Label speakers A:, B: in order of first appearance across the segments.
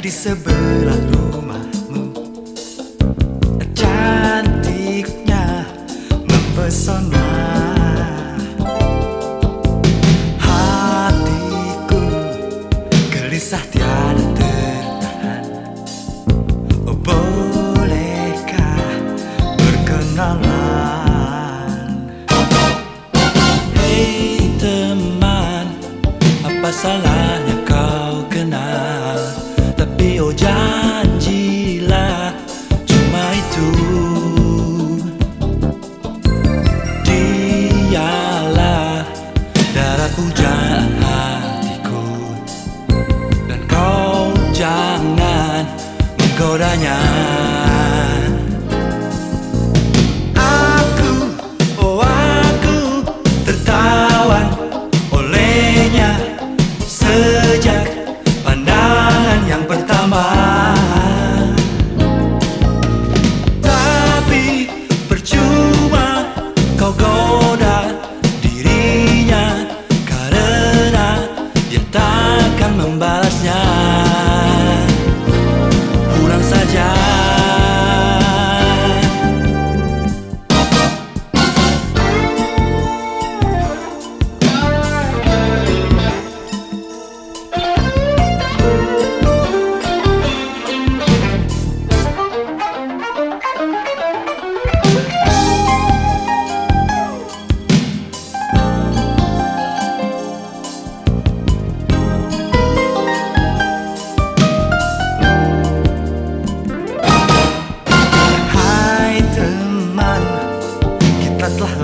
A: di sebelah rumahmu. Cantiknya mempesona. Hatiku gelisah tiada tertahan. Oh bolehkah berkenalan? Hei teman apa salahnya kau Goraina さじゃ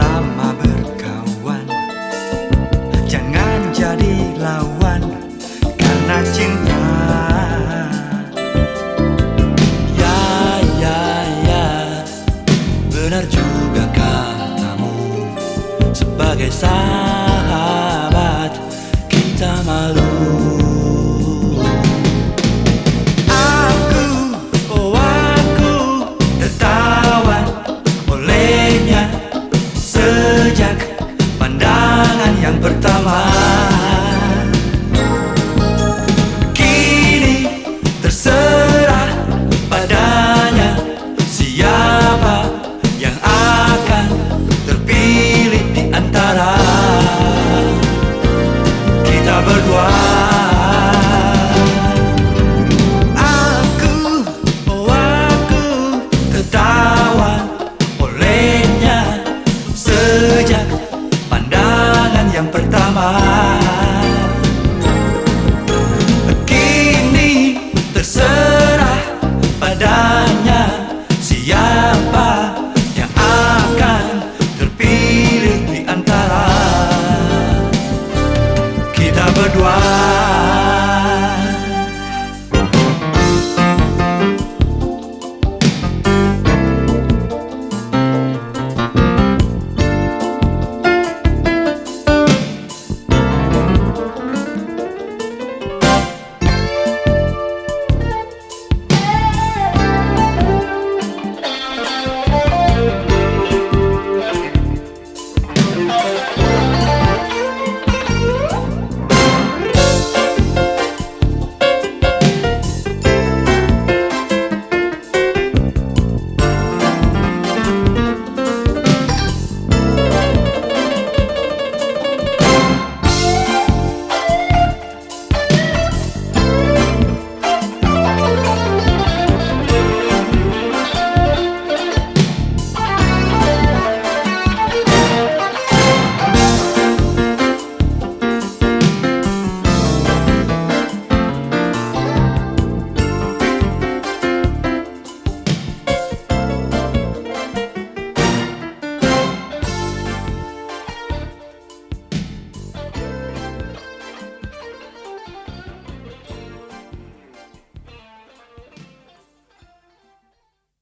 A: lama berkawan. Jangan jadi lawan karena cinta. Ya, ya, ya. Benar juga katamu. Sebagai sahabat kita malu